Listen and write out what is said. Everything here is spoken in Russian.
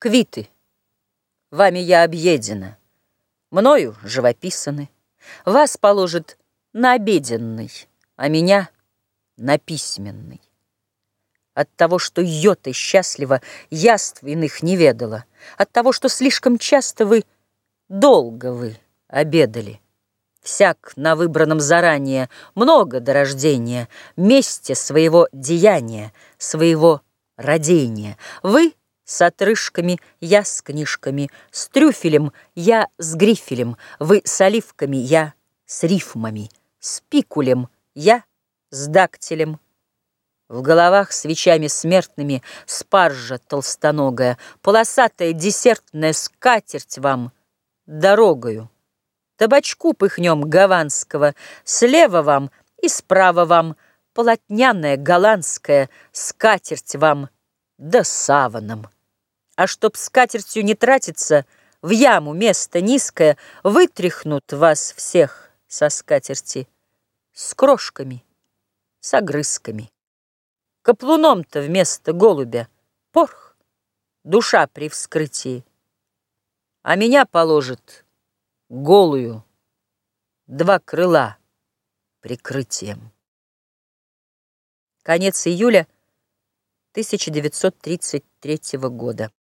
Квиты, вами я объедена, Мною живописаны. Вас положит на обеденный, А меня на письменный. От того, что йоты счастливо Яств иных не ведала, От того, что слишком часто вы Долго вы обедали. Всяк на выбранном заранее Много до рождения Месте своего деяния, Своего родения. Вы — с отрыжками, я с книжками, с трюфелем, я с грифелем, вы с оливками, я с рифмами, с пикулем, я с дактилем. В головах свечами смертными спаржа толстоногая, полосатая десертная скатерть вам дорогою. Табачку пыхнем гаванского, слева вам и справа вам полотняная голландская скатерть вам да саваном. А чтоб скатертью не тратиться, в яму место низкое Вытряхнут вас всех со скатерти С крошками, с огрызками. Каплуном-то вместо голубя Порх, душа при вскрытии. А меня положит голую Два крыла прикрытием. Конец июля 1933 года.